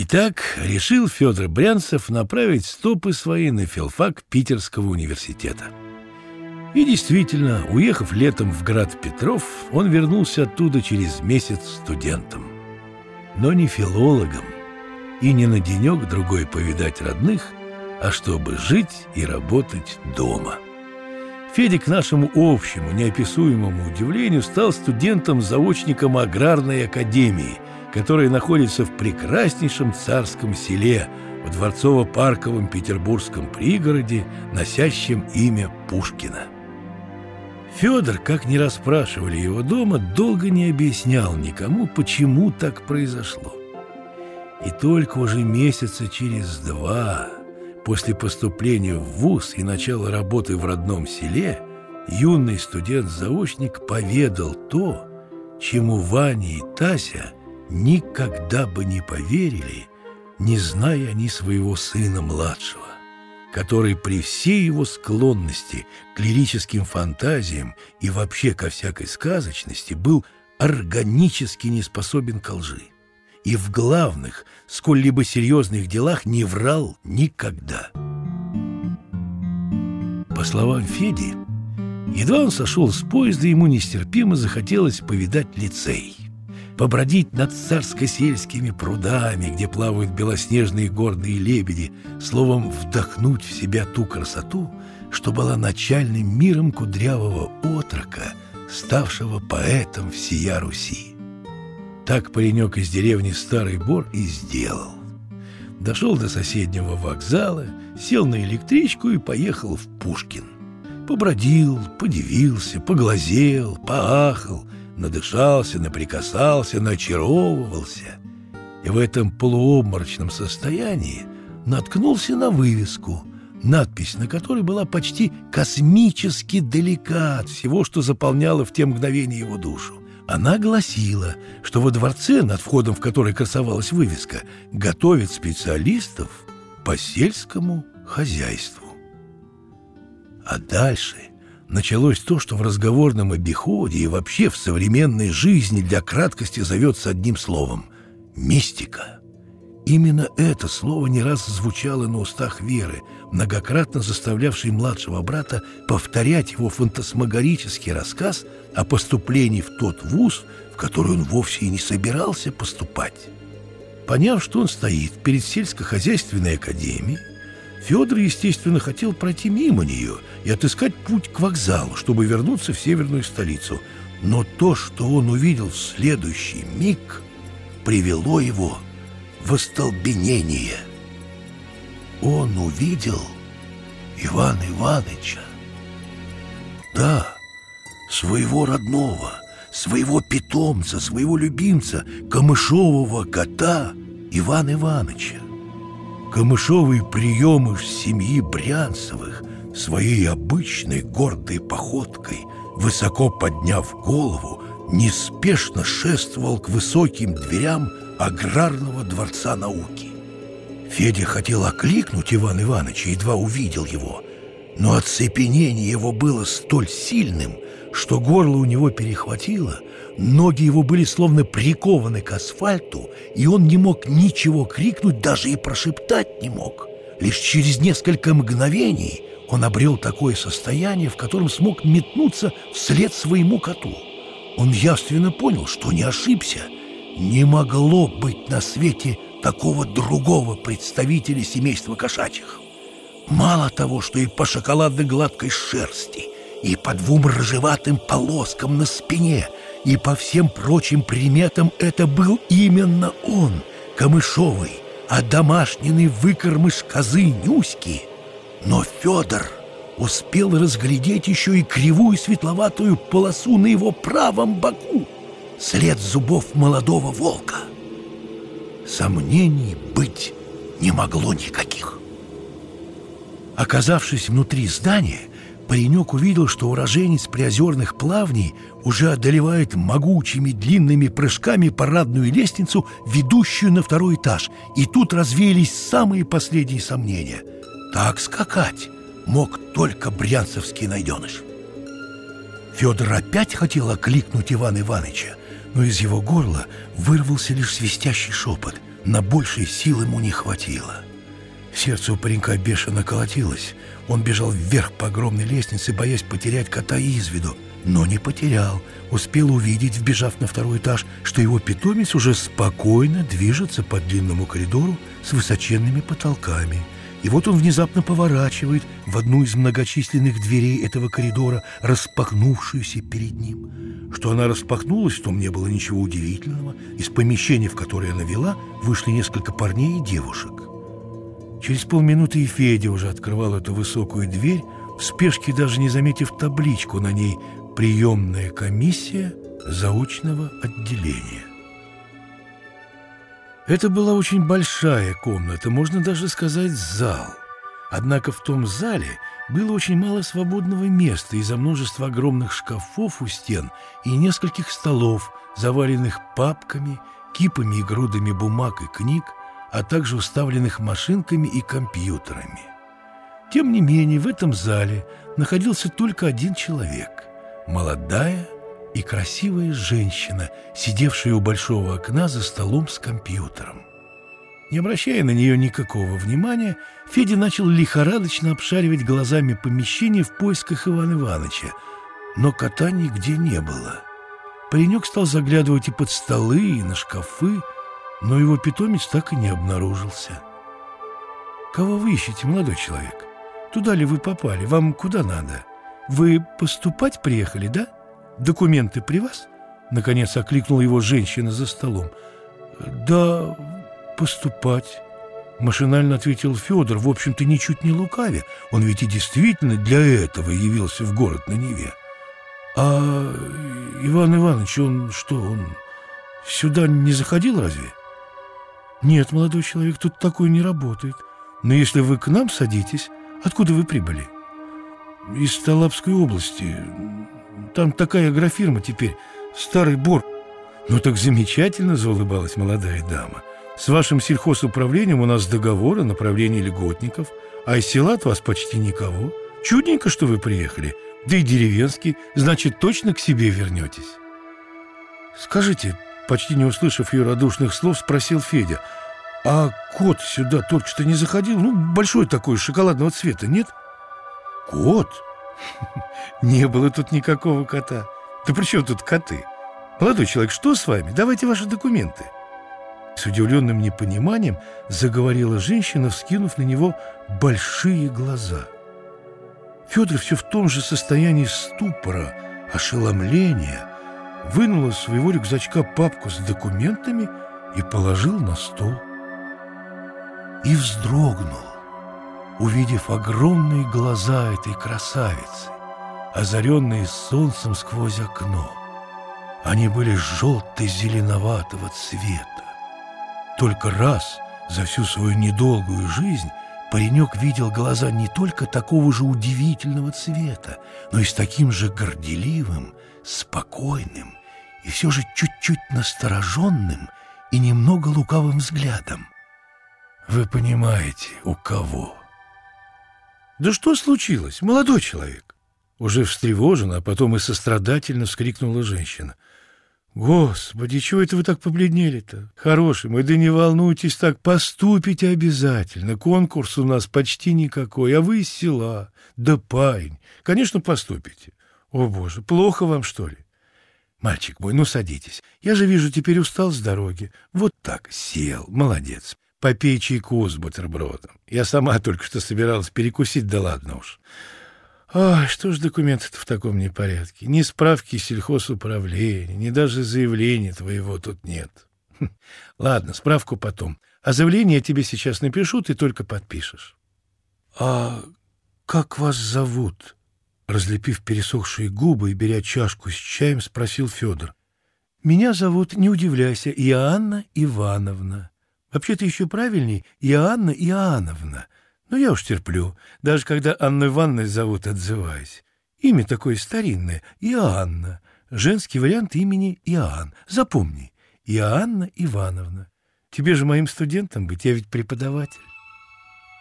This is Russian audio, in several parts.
Итак, решил Федор Брянцев направить стопы свои на филфак Питерского университета. И действительно, уехав летом в град Петров, он вернулся оттуда через месяц студентом. Но не филологом, и не на денек-другой повидать родных, а чтобы жить и работать дома. Федя, к нашему общему, неописуемому удивлению, стал студентом-заочником аграрной академии, которая находится в прекраснейшем царском селе, в дворцово-парковом петербургском пригороде, носящем имя Пушкина. Федор, как не расспрашивали его дома, долго не объяснял никому, почему так произошло. И только уже месяца через два после поступления в ВУЗ и начала работы в родном селе юный студент-заочник поведал то, чему Ваня и Тася никогда бы не поверили, не зная они своего сына младшего, который при всей его склонности к лирическим фантазиям и вообще ко всякой сказочности был органически не способен к лжи и в главных, сколь-либо серьезных делах не врал никогда. По словам Феди, едва он сошел с поезда, ему нестерпимо захотелось повидать лицей, побродить над царско-сельскими прудами, где плавают белоснежные горные лебеди, словом, вдохнуть в себя ту красоту, что была начальным миром кудрявого отрока, ставшего поэтом всея Руси. Так паренек из деревни Старый Бор и сделал. Дошел до соседнего вокзала, сел на электричку и поехал в Пушкин. Побродил, подивился, поглазел, поахал, надышался, наприкасался, начаровывался. И в этом полуобморочном состоянии наткнулся на вывеску, надпись на которой была почти космически далека от всего, что заполняло в те мгновения его душу. Она гласила, что во дворце, над входом в который красовалась вывеска, готовят специалистов по сельскому хозяйству. А дальше началось то, что в разговорном обиходе и вообще в современной жизни для краткости зовется одним словом – мистика – Именно это слово не раз звучало на устах Веры, многократно заставлявшей младшего брата повторять его фантасмагорический рассказ о поступлении в тот вуз, в который он вовсе и не собирался поступать. Поняв, что он стоит перед сельскохозяйственной академией, Федор, естественно, хотел пройти мимо нее и отыскать путь к вокзалу, чтобы вернуться в северную столицу. Но то, что он увидел в следующий миг, привело его в остолбенение. Он увидел Ивана Ивановича. Да, своего родного, своего питомца, своего любимца, камышового кота Ивана Ивановича. Камышовые приемы семьи Брянцевых своей обычной гордой походкой, высоко подняв голову, неспешно шествовал к высоким дверям аграрного дворца науки. Федя хотел окликнуть Ивана Ивановича, едва увидел его, но оцепенение его было столь сильным, что горло у него перехватило, ноги его были словно прикованы к асфальту, и он не мог ничего крикнуть, даже и прошептать не мог. Лишь через несколько мгновений он обрел такое состояние, в котором смог метнуться вслед своему коту. Он явственно понял, что не ошибся – не могло быть на свете такого другого представителя семейства кошачьих. Мало того, что и по шоколадно-гладкой шерсти, и по двум рыжеватым полоскам на спине, и по всем прочим приметам это был именно он, Камышовый, а домашний выкормыш козы Нюськи. Но Федор успел разглядеть еще и кривую светловатую полосу на его правом боку след зубов молодого волка. Сомнений быть не могло никаких. Оказавшись внутри здания, паренек увидел, что уроженец приозерных плавней уже одолевает могучими длинными прыжками парадную лестницу, ведущую на второй этаж, и тут развеялись самые последние сомнения. Так скакать мог только брянцевский найденыш. Федор опять хотел окликнуть Ивана Ивановича, но из его горла вырвался лишь свистящий шепот. На большей сил ему не хватило. Сердце у паренька бешено колотилось. Он бежал вверх по огромной лестнице, боясь потерять кота из виду. Но не потерял. Успел увидеть, вбежав на второй этаж, что его питомец уже спокойно движется по длинному коридору с высоченными потолками – и вот он внезапно поворачивает в одну из многочисленных дверей этого коридора, распахнувшуюся перед ним. Что она распахнулась, в том не было ничего удивительного. Из помещения, в которое она вела, вышли несколько парней и девушек. Через полминуты и Федя уже открывал эту высокую дверь, в спешке даже не заметив табличку на ней «Приемная комиссия заочного отделения». Это была очень большая комната, можно даже сказать зал. Однако в том зале было очень мало свободного места из-за множества огромных шкафов у стен и нескольких столов, заваленных папками, кипами и грудами бумаг и книг, а также уставленных машинками и компьютерами. Тем не менее, в этом зале находился только один человек – молодая, и красивая женщина, сидевшая у большого окна за столом с компьютером. Не обращая на нее никакого внимания, Федя начал лихорадочно обшаривать глазами помещение в поисках Ивана Ивановича, но кота нигде не было. Паренек стал заглядывать и под столы, и на шкафы, но его питомец так и не обнаружился. «Кого вы ищете, молодой человек? Туда ли вы попали? Вам куда надо? Вы поступать приехали, да?» документы при вас?» Наконец окликнула его женщина за столом. «Да, поступать». Машинально ответил Федор, в общем-то, ничуть не лукавя. Он ведь и действительно для этого явился в город на Неве. А Иван Иванович, он что, он сюда не заходил разве? Нет, молодой человек, тут такое не работает. Но если вы к нам садитесь, откуда вы прибыли? Из Талапской области. Там такая агрофирма теперь, старый бор. Ну так замечательно, заулыбалась молодая дама. С вашим сельхозуправлением у нас договор о направлении льготников, а из села от вас почти никого. Чудненько, что вы приехали. Да и деревенский, значит, точно к себе вернетесь. Скажите, почти не услышав ее радушных слов, спросил Федя, а кот сюда только что не заходил? Ну, большой такой, шоколадного цвета, нет? Кот? Не было тут никакого кота. Да при чем тут коты? Молодой человек, что с вами? Давайте ваши документы. С удивленным непониманием заговорила женщина, вскинув на него большие глаза. Федор все в том же состоянии ступора, ошеломления, вынул из своего рюкзачка папку с документами и положил на стол. И вздрогнул увидев огромные глаза этой красавицы, озаренные солнцем сквозь окно. Они были желто-зеленоватого цвета. Только раз за всю свою недолгую жизнь паренек видел глаза не только такого же удивительного цвета, но и с таким же горделивым, спокойным и все же чуть-чуть настороженным и немного лукавым взглядом. Вы понимаете, у кого? «Да что случилось, молодой человек?» Уже встревоженно, а потом и сострадательно вскрикнула женщина. «Господи, чего это вы так побледнели-то? Хороший мой, да не волнуйтесь так, поступите обязательно. Конкурс у нас почти никакой, а вы из села. Да парень, конечно, поступите. О, Боже, плохо вам, что ли?» «Мальчик мой, ну садитесь. Я же вижу, теперь устал с дороги. Вот так, сел, молодец попей чайку с бутербродом. Я сама только что собиралась перекусить, да ладно уж. Ой, что ж документы-то в таком непорядке? Ни справки сельхозуправления, ни даже заявления твоего тут нет. Хм, ладно, справку потом. А заявление я тебе сейчас напишу, ты только подпишешь. — А как вас зовут? Разлепив пересохшие губы и беря чашку с чаем, спросил Федор. — Меня зовут, не удивляйся, Иоанна Ивановна. Вообще-то еще правильней Иоанна Иоанновна. Но я уж терплю, даже когда Анну Ивановной зовут, отзываюсь. Имя такое старинное — Иоанна. Женский вариант имени Иоанн. Запомни, Иоанна Ивановна. Тебе же моим студентом быть, я ведь преподаватель.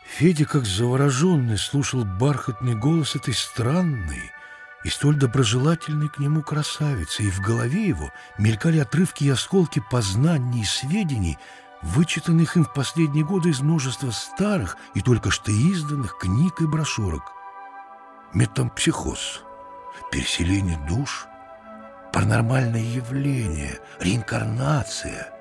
Федя, как завороженный, слушал бархатный голос этой странной и столь доброжелательной к нему красавицы, и в голове его мелькали отрывки и осколки познаний и сведений, вычитанных им в последние годы из множества старых и только что изданных книг и брошюрок. Метампсихоз, переселение душ, паранормальное явление, реинкарнация.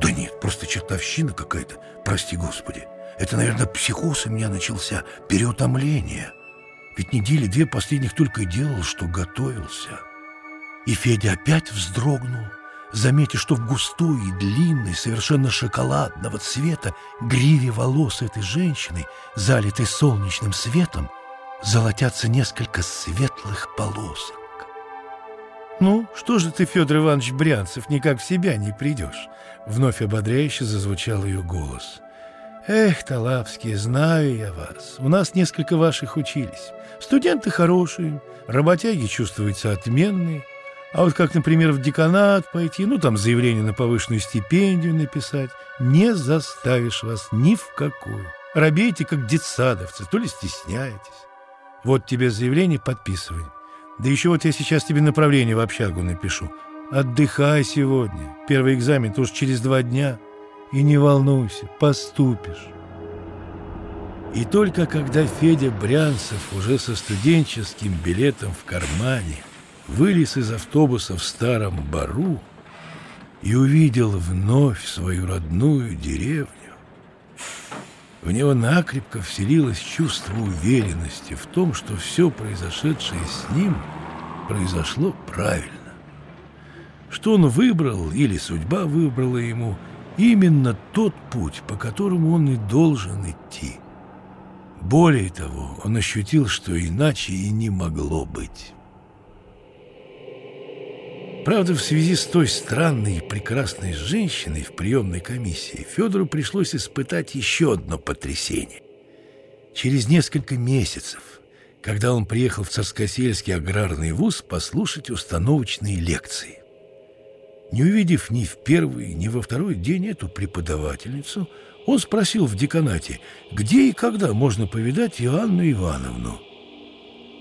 Да нет, просто чертовщина какая-то, прости господи. Это, наверное, психоз у меня начался, переутомление. Ведь недели две последних только и делал, что готовился. И Федя опять вздрогнул, заметив, что в густой и длинной, совершенно шоколадного цвета гриве волос этой женщины, залитой солнечным светом, золотятся несколько светлых полосок. «Ну, что же ты, Федор Иванович Брянцев, никак в себя не придешь?» Вновь ободряюще зазвучал ее голос. «Эх, Талапские, знаю я вас. У нас несколько ваших учились. Студенты хорошие, работяги чувствуются отменные. А вот как, например, в деканат пойти, ну, там заявление на повышенную стипендию написать, не заставишь вас ни в какую. Робейте, как детсадовцы, то ли стесняетесь. Вот тебе заявление, подписывай. Да еще вот я сейчас тебе направление в общагу напишу. Отдыхай сегодня. Первый экзамен тоже через два дня. И не волнуйся, поступишь. И только когда Федя Брянцев уже со студенческим билетом в кармане вылез из автобуса в старом бару и увидел вновь свою родную деревню, в него накрепко вселилось чувство уверенности в том, что все произошедшее с ним произошло правильно. Что он выбрал, или судьба выбрала ему, именно тот путь, по которому он и должен идти. Более того, он ощутил, что иначе и не могло быть. Правда, в связи с той странной и прекрасной женщиной в приемной комиссии Федору пришлось испытать еще одно потрясение. Через несколько месяцев, когда он приехал в Царскосельский аграрный вуз послушать установочные лекции. Не увидев ни в первый, ни во второй день эту преподавательницу, он спросил в деканате, где и когда можно повидать Иоанну Ивановну.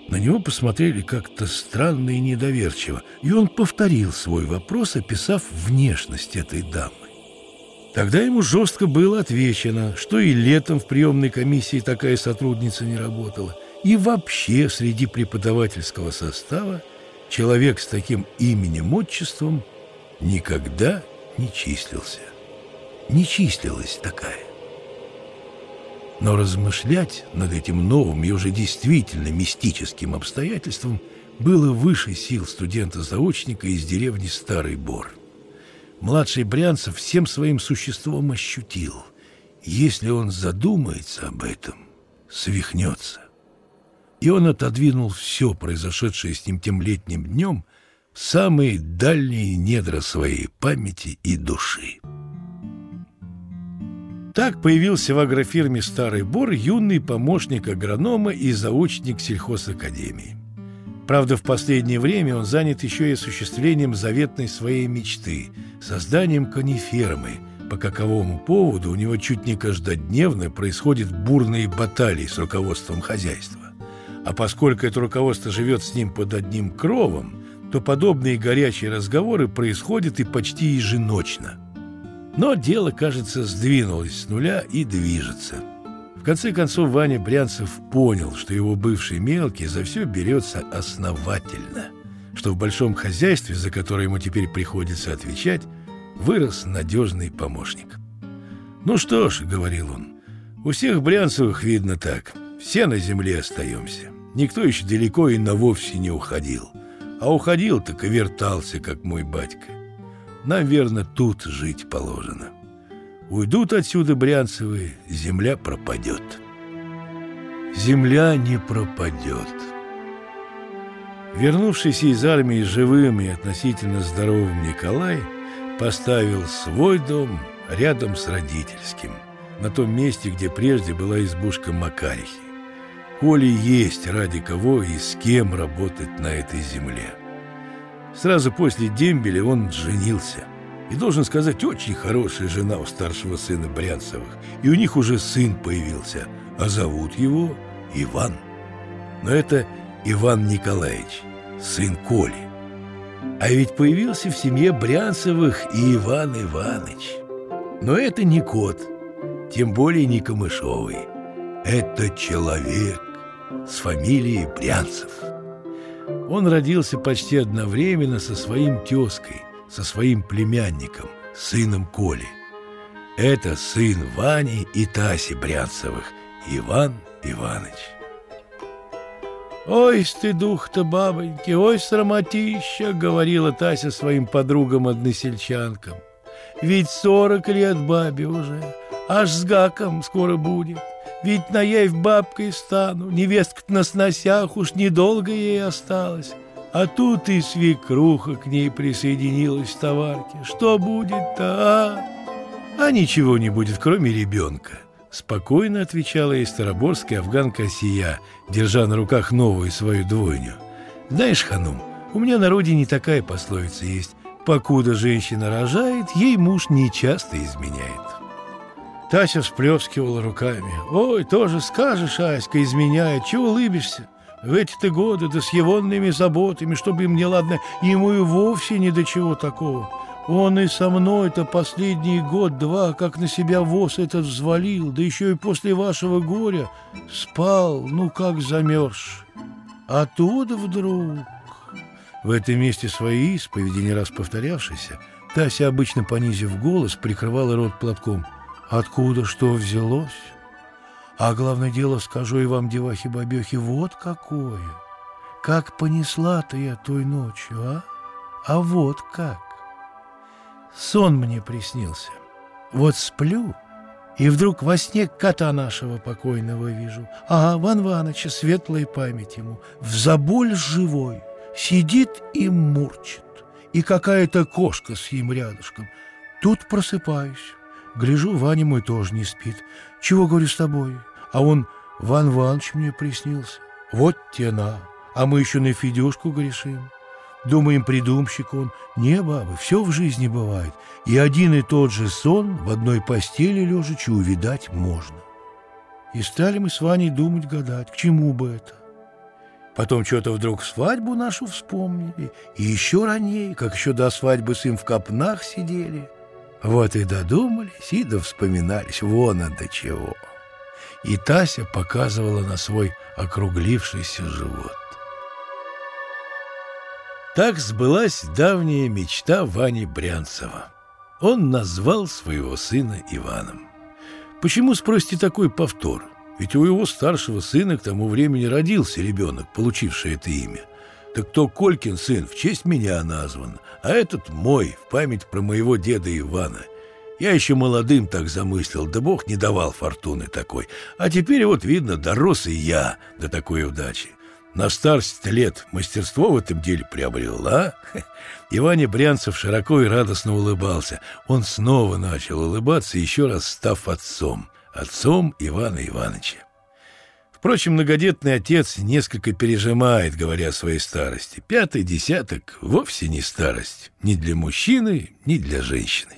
На него посмотрели как-то странно и недоверчиво, и он повторил свой вопрос, описав внешность этой дамы. Тогда ему жестко было отвечено, что и летом в приемной комиссии такая сотрудница не работала, и вообще среди преподавательского состава человек с таким именем-отчеством никогда не числился. Не числилась такая. Но размышлять над этим новым и уже действительно мистическим обстоятельством было выше сил студента-заочника из деревни Старый Бор. Младший Брянцев всем своим существом ощутил, если он задумается об этом, свихнется. И он отодвинул все произошедшее с ним тем летним днем самые дальние недра своей памяти и души. Так появился в агрофирме «Старый Бор» юный помощник агронома и заочник сельхозакадемии. Правда, в последнее время он занят еще и осуществлением заветной своей мечты – созданием конифермы, по каковому поводу у него чуть не каждодневно происходят бурные баталии с руководством хозяйства. А поскольку это руководство живет с ним под одним кровом, то подобные горячие разговоры происходят и почти еженочно – но дело, кажется, сдвинулось с нуля и движется. В конце концов, Ваня Брянцев понял, что его бывший мелкий за все берется основательно, что в большом хозяйстве, за которое ему теперь приходится отвечать, вырос надежный помощник. «Ну что ж», — говорил он, — «у всех Брянцевых видно так. Все на земле остаемся. Никто еще далеко и на вовсе не уходил. А уходил, так и вертался, как мой батька. Наверное, тут жить положено. Уйдут отсюда Брянцевы, земля пропадет. Земля не пропадет. Вернувшийся из армии живым и относительно здоровым Николай поставил свой дом рядом с родительским, на том месте, где прежде была избушка Макарихи. Коли есть ради кого и с кем работать на этой земле. Сразу после дембеля он женился. И, должен сказать, очень хорошая жена у старшего сына Брянцевых. И у них уже сын появился, а зовут его Иван. Но это Иван Николаевич, сын Коли. А ведь появился в семье Брянцевых и Иван Иванович. Но это не кот, тем более не камышовый. Это человек с фамилией Брянцев. Он родился почти одновременно со своим тезкой, со своим племянником, сыном Коли. Это сын Вани и Таси Брянцевых, Иван Иванович. «Ой, стыдух-то, бабоньки, ой, срамотища!» — говорила Тася своим подругам-односельчанкам. «Ведь сорок лет бабе уже, аж с гаком скоро будет. Ведь наев бабкой стану, невестка на сносях уж недолго ей осталось. А тут и свекруха к ней присоединилась в товарке. Что будет-то, а? А ничего не будет, кроме ребенка. Спокойно отвечала ей староборская афганка Сия, держа на руках новую свою двойню. Знаешь, Ханум, у меня на родине такая пословица есть. Покуда женщина рожает, ей муж не часто изменяет. Тася всплескивала руками. «Ой, тоже скажешь, Аська, изменяет, чего улыбишься? В эти-то годы, да с егонными заботами, чтобы мне, ладно, ему и вовсе ни до чего такого. Он и со мной-то последний год-два, как на себя воз этот взвалил, да еще и после вашего горя спал, ну как замерз. А тут вдруг... В этом месте своей исповеди, не раз повторявшейся, Тася, обычно понизив голос, прикрывала рот платком. «Откуда что взялось?» А главное дело, скажу и вам, девахи-бабехи, вот какое. Как понесла-то я той ночью, а? А вот как. Сон мне приснился. Вот сплю, и вдруг во сне кота нашего покойного вижу. А Ван Ваныча, светлая память ему, в заболь живой, сидит и мурчит. И какая-то кошка с ним рядышком. Тут просыпаюсь. Гляжу, Ваня мой тоже не спит. Чего, говорю, с тобой? А он, Ван Ванович мне приснился. Вот тена. А мы еще на Федюшку грешим. Думаем, придумщик он. Не, бабы, все в жизни бывает. И один и тот же сон в одной постели лежачи увидать можно. И стали мы с Ваней думать, гадать, к чему бы это. Потом что-то вдруг свадьбу нашу вспомнили. И еще ранее, как еще до свадьбы с им в копнах сидели. Вот и додумались, и да вспоминались. Вон до чего. И Тася показывала на свой округлившийся живот. Так сбылась давняя мечта Вани Брянцева. Он назвал своего сына Иваном. Почему, спросите, такой повтор? Ведь у его старшего сына к тому времени родился ребенок, получивший это имя. Так то Колькин сын в честь меня назван, а этот мой, в память про моего деда Ивана. Я еще молодым так замыслил, да Бог не давал фортуны такой. А теперь вот видно, дорос и я до такой удачи. На старость лет мастерство в этом деле приобрел, а? Иваня Брянцев широко и радостно улыбался. Он снова начал улыбаться, еще раз став отцом. Отцом Ивана Ивановича. Впрочем, многодетный отец несколько пережимает, говоря о своей старости. Пятый десяток вовсе не старость. Ни для мужчины, ни для женщины.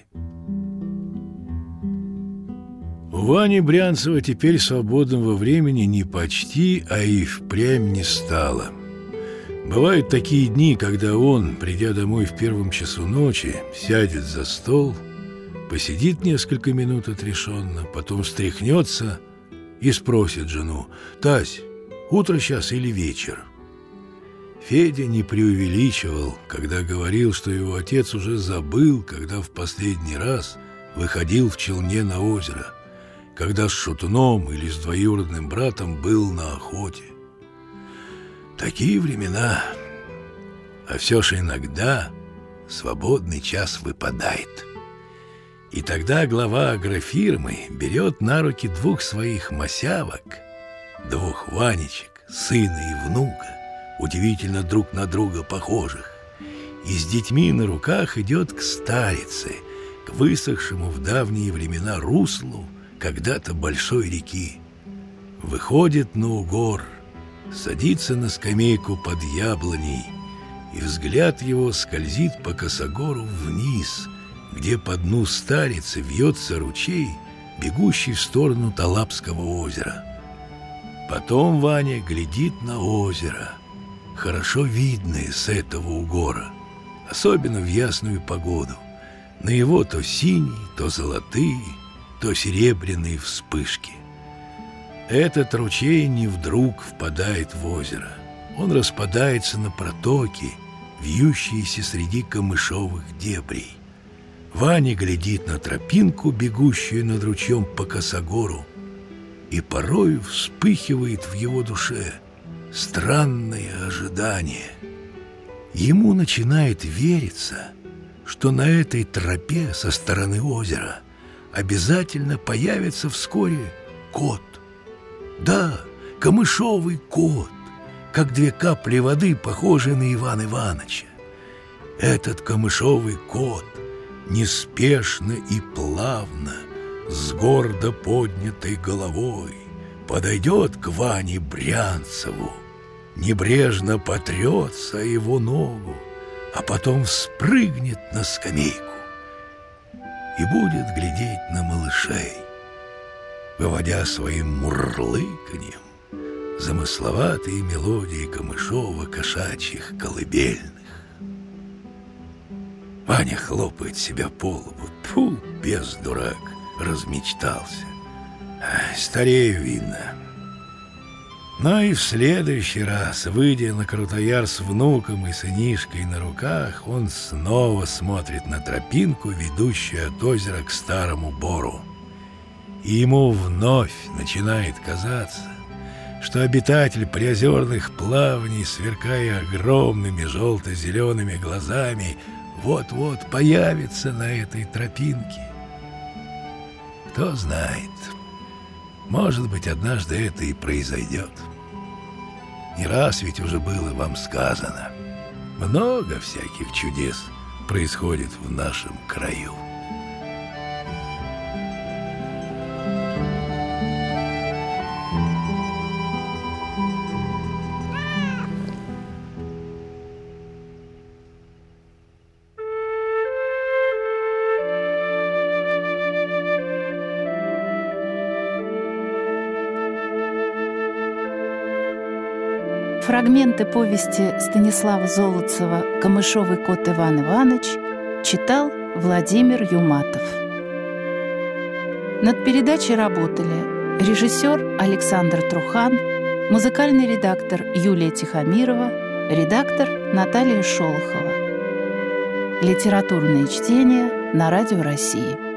У Вани Брянцева теперь свободного времени не почти, а и впрямь не стало. Бывают такие дни, когда он, придя домой в первом часу ночи, сядет за стол, посидит несколько минут отрешенно, потом встряхнется и спросит жену, «Тась, утро сейчас или вечер?» Федя не преувеличивал, когда говорил, что его отец уже забыл, когда в последний раз выходил в челне на озеро – когда с шутуном или с двоюродным братом был на охоте. Такие времена, а все же иногда свободный час выпадает. И тогда глава агрофирмы берет на руки двух своих масявок, двух Ванечек, сына и внука, удивительно друг на друга похожих, и с детьми на руках идет к старице, к высохшему в давние времена руслу, когда-то большой реки. Выходит на угор, садится на скамейку под яблоней, и взгляд его скользит по косогору вниз, где по дну старицы вьется ручей, бегущий в сторону Талапского озера. Потом Ваня глядит на озеро, хорошо видное с этого угора, особенно в ясную погоду. На его то синие, то золотые, то серебряные вспышки. Этот ручей не вдруг впадает в озеро. Он распадается на протоки, вьющиеся среди камышовых дебрей. Ваня глядит на тропинку, бегущую над ручьем по косогору, и порою вспыхивает в его душе странное ожидание. Ему начинает вериться, что на этой тропе со стороны озера обязательно появится вскоре кот. Да, камышовый кот, как две капли воды, похожие на Ивана Ивановича. Этот камышовый кот неспешно и плавно, с гордо поднятой головой, подойдет к Ване Брянцеву, небрежно потрется его ногу, а потом спрыгнет на скамейку и будет глядеть на малышей, выводя своим мурлыканьем замысловатые мелодии камышово-кошачьих колыбельных. Ваня хлопает себя по лбу. Тьфу, без дурак, размечтался. Старею, видно. Но и в следующий раз, выйдя на Крутояр с внуком и сынишкой на руках, он снова смотрит на тропинку, ведущую от озера к старому бору. И ему вновь начинает казаться, что обитатель приозерных плавней, сверкая огромными желто-зелеными глазами, вот-вот появится на этой тропинке. Кто знает, может быть, однажды это и произойдет. Не раз ведь уже было вам сказано. Много всяких чудес происходит в нашем краю. Фрагменты повести Станислава Золотцева «Камышовый кот Иван Иванович» читал Владимир Юматов. Над передачей работали режиссер Александр Трухан, музыкальный редактор Юлия Тихомирова, редактор Наталья Шолохова. Литературные чтения на Радио России.